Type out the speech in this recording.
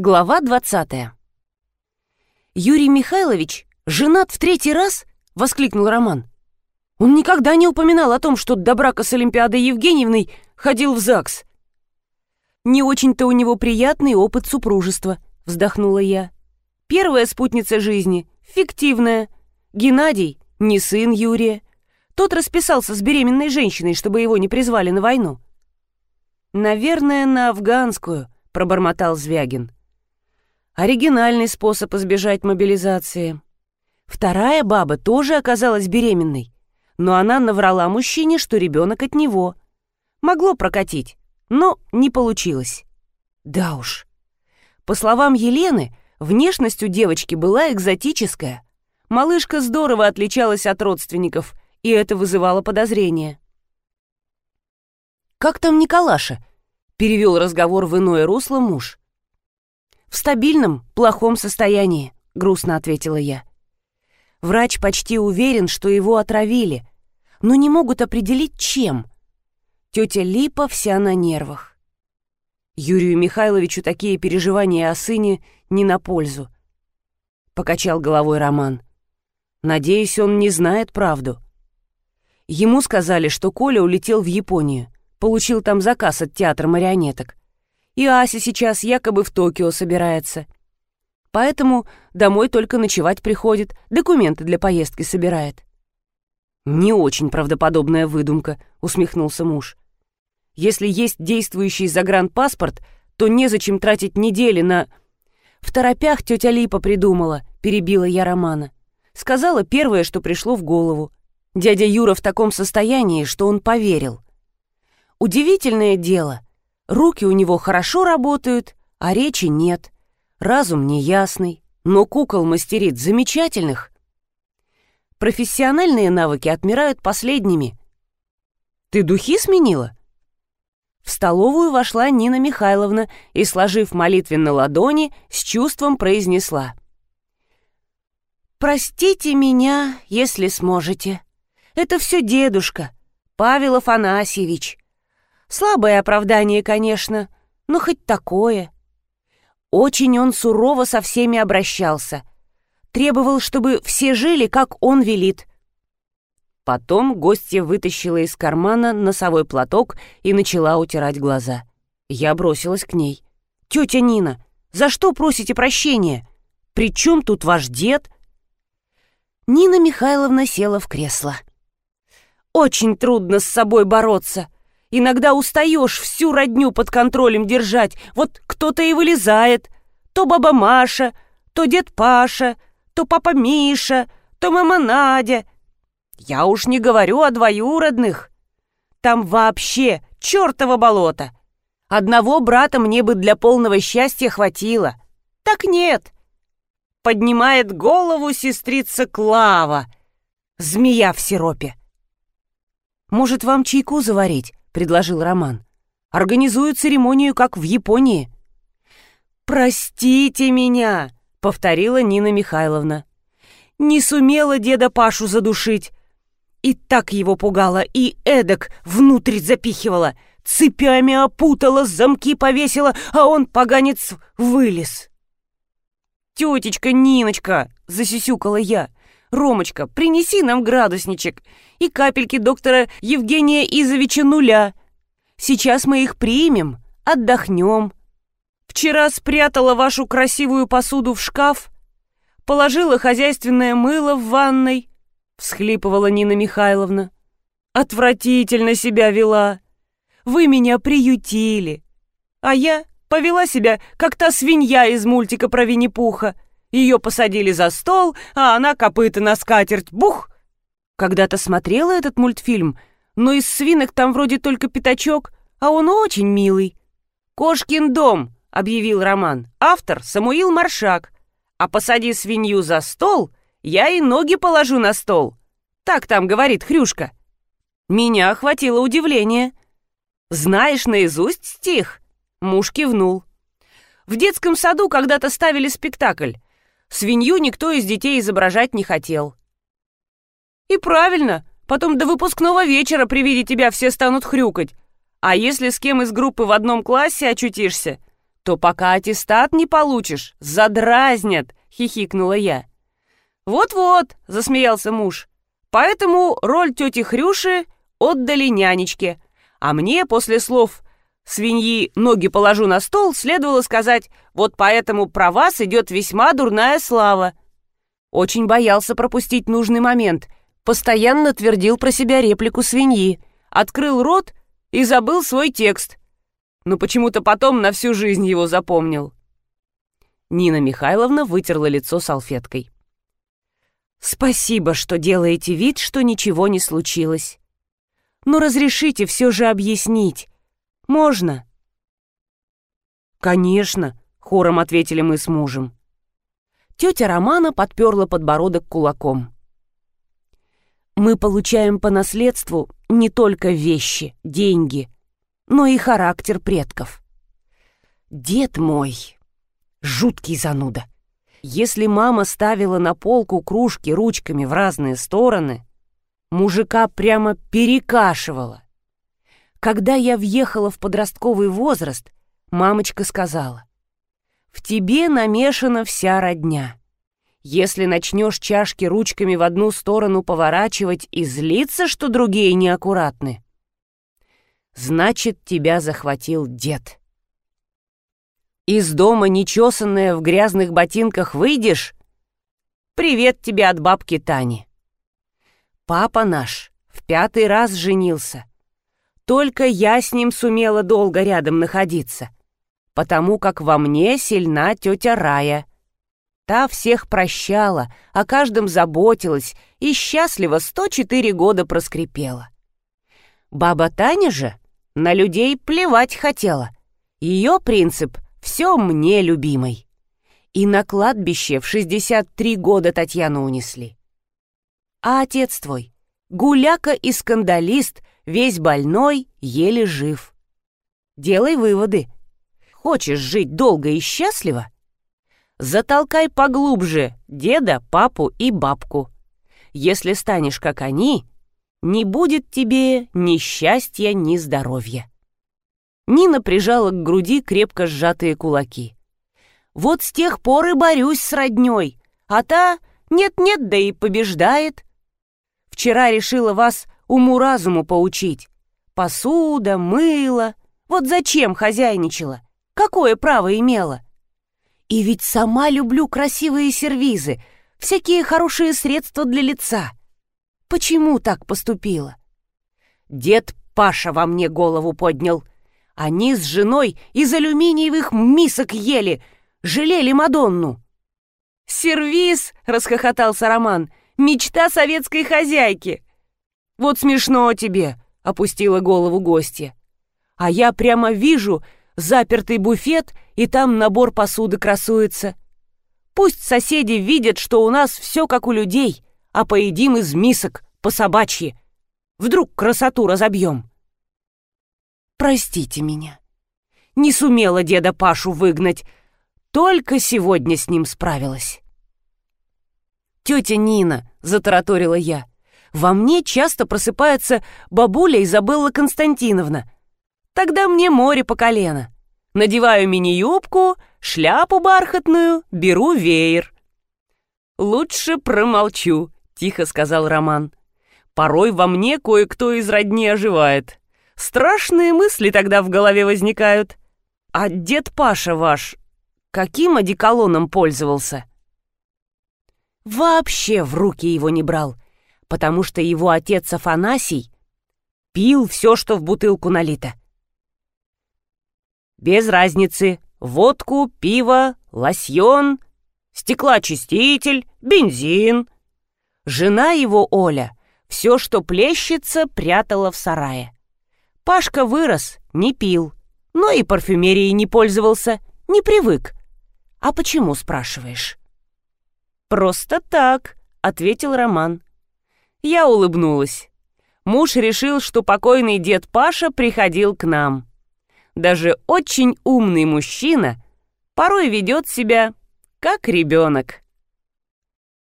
Глава 20. «Юрий Михайлович женат в третий раз?» — воскликнул Роман. Он никогда не упоминал о том, что до брака с Олимпиадой Евгеньевной ходил в ЗАГС. «Не очень-то у него приятный опыт супружества», — вздохнула я. «Первая спутница жизни — фиктивная. Геннадий — не сын Юрия. Тот расписался с беременной женщиной, чтобы его не призвали на войну». «Наверное, на афганскую», — пробормотал Звягин. Оригинальный способ избежать мобилизации. Вторая баба тоже оказалась беременной, но она наврала мужчине, что ребенок от него. Могло прокатить, но не получилось. Да уж. По словам Елены, внешность у девочки была экзотическая. Малышка здорово отличалась от родственников, и это вызывало подозрения. «Как там Николаша?» — перевел разговор в иное русло муж. «В стабильном, плохом состоянии», — грустно ответила я. Врач почти уверен, что его отравили, но не могут определить, чем. Тетя Липа вся на нервах. Юрию Михайловичу такие переживания о сыне не на пользу. Покачал головой Роман. Надеюсь, он не знает правду. Ему сказали, что Коля улетел в Японию, получил там заказ от театра марионеток и Ася сейчас якобы в Токио собирается. Поэтому домой только ночевать приходит, документы для поездки собирает. «Не очень правдоподобная выдумка», — усмехнулся муж. «Если есть действующий загранпаспорт, то незачем тратить недели на...» «В торопях тетя Липа придумала», — перебила я Романа. Сказала первое, что пришло в голову. Дядя Юра в таком состоянии, что он поверил. Удивительное дело — Руки у него хорошо работают, а речи нет. Разум неясный, но кукол мастерит замечательных. Профессиональные навыки отмирают последними. «Ты духи сменила?» В столовую вошла Нина Михайловна и, сложив молитвенно ладони, с чувством произнесла. «Простите меня, если сможете. Это все дедушка, Павел Афанасьевич. Слабое оправдание, конечно, но хоть такое. Очень он сурово со всеми обращался. Требовал, чтобы все жили, как он велит. Потом гостья вытащила из кармана носовой платок и начала утирать глаза. Я бросилась к ней. «Тетя Нина, за что просите прощения? При чем тут ваш дед?» Нина Михайловна села в кресло. «Очень трудно с собой бороться. Иногда устаешь всю родню под контролем держать. Вот кто-то и вылезает. То баба Маша, то дед Паша, то папа Миша, то мама Надя. Я уж не говорю о двоюродных. Там вообще чертово болото. Одного брата мне бы для полного счастья хватило. Так нет. Поднимает голову сестрица Клава. Змея в сиропе. Может, вам чайку заварить? — предложил Роман. «Организую церемонию, как в Японии». «Простите меня», — повторила Нина Михайловна. «Не сумела деда Пашу задушить. И так его пугала, и эдак внутрь запихивала, цепями опутала, замки повесила, а он, поганец, вылез». «Тетечка Ниночка!» — засисюкала я. «Ромочка, принеси нам градусничек и капельки доктора Евгения Изовича нуля. Сейчас мы их примем, отдохнем. Вчера спрятала вашу красивую посуду в шкаф, положила хозяйственное мыло в ванной, всхлипывала Нина Михайловна. Отвратительно себя вела. Вы меня приютили. А я повела себя, как та свинья из мультика про Винни-Пуха. Ее посадили за стол, а она копыта на скатерть. Бух! Когда-то смотрела этот мультфильм, но из свинок там вроде только пятачок, а он очень милый. «Кошкин дом», — объявил Роман. Автор — Самуил Маршак. «А посади свинью за стол, я и ноги положу на стол». Так там говорит Хрюшка. Меня охватило удивление. «Знаешь наизусть стих?» Муж кивнул. В детском саду когда-то ставили спектакль. Свинью никто из детей изображать не хотел. И правильно, потом до выпускного вечера при виде тебя все станут хрюкать. А если с кем из группы в одном классе очутишься, то пока аттестат не получишь, задразнят», — хихикнула я. «Вот-вот», — засмеялся муж, — «поэтому роль тети Хрюши отдали нянечке, а мне после слов свиньи ноги положу на стол, следовало сказать, вот поэтому про вас идет весьма дурная слава. Очень боялся пропустить нужный момент, постоянно твердил про себя реплику свиньи, открыл рот и забыл свой текст. Но почему-то потом на всю жизнь его запомнил. Нина Михайловна вытерла лицо салфеткой. «Спасибо, что делаете вид, что ничего не случилось. Но разрешите все же объяснить, можно?» «Конечно», — хором ответили мы с мужем. Тетя Романа подперла подбородок кулаком. «Мы получаем по наследству не только вещи, деньги, но и характер предков. Дед мой — жуткий зануда. Если мама ставила на полку кружки ручками в разные стороны, мужика прямо перекашивала. Когда я въехала в подростковый возраст, мамочка сказала, «В тебе намешана вся родня. Если начнешь чашки ручками в одну сторону поворачивать и злиться, что другие неаккуратны, значит, тебя захватил дед. Из дома нечесанная в грязных ботинках выйдешь? Привет тебе от бабки Тани. Папа наш в пятый раз женился, только я с ним сумела долго рядом находиться, потому как во мне сильна тетя Рая. Та всех прощала, о каждом заботилась и счастливо 104 года проскрипела. Баба Таня же на людей плевать хотела. Ее принцип «все мне, любимой». И на кладбище в 63 года Татьяну унесли. А отец твой, гуляка и скандалист, весь больной, еле жив. Делай выводы. Хочешь жить долго и счастливо? Затолкай поглубже деда, папу и бабку. Если станешь как они, не будет тебе ни счастья, ни здоровья. Нина прижала к груди крепко сжатые кулаки. Вот с тех пор и борюсь с роднёй, а та нет-нет, да и побеждает. Вчера решила вас уму-разуму поучить. Посуда, мыло. Вот зачем хозяйничала? Какое право имела? И ведь сама люблю красивые сервизы, всякие хорошие средства для лица. Почему так поступила? Дед Паша во мне голову поднял. Они с женой из алюминиевых мисок ели, жалели Мадонну. «Сервиз!» — расхохотался Роман. «Мечта советской хозяйки!» «Вот смешно тебе», — опустила голову гостья. «А я прямо вижу запертый буфет, и там набор посуды красуется. Пусть соседи видят, что у нас все как у людей, а поедим из мисок по собачьи. Вдруг красоту разобьем». «Простите меня. Не сумела деда Пашу выгнать, только сегодня с ним справилась». «Тетя Нина», — затараторила я, — во мне часто просыпается бабуля Изабелла Константиновна. Тогда мне море по колено. Надеваю мини-юбку, шляпу бархатную, беру веер. «Лучше промолчу», — тихо сказал Роман. «Порой во мне кое-кто из родни оживает. Страшные мысли тогда в голове возникают. А дед Паша ваш каким одеколоном пользовался?» Вообще в руки его не брал — потому что его отец Афанасий пил все, что в бутылку налито. Без разницы, водку, пиво, лосьон, стеклоочиститель, бензин. Жена его, Оля, все, что плещется, прятала в сарае. Пашка вырос, не пил, но и парфюмерией не пользовался, не привык. А почему, спрашиваешь? «Просто так», — ответил Роман. Я улыбнулась. Муж решил, что покойный дед Паша приходил к нам. Даже очень умный мужчина порой ведет себя как ребенок.